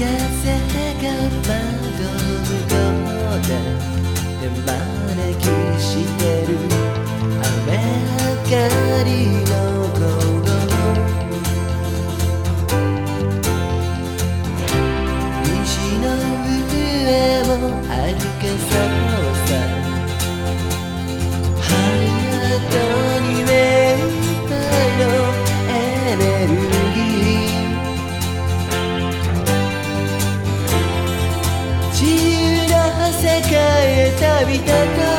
風が窓のようで招きしてる雨上がりの心西の上を歩けそうさ早く錆びた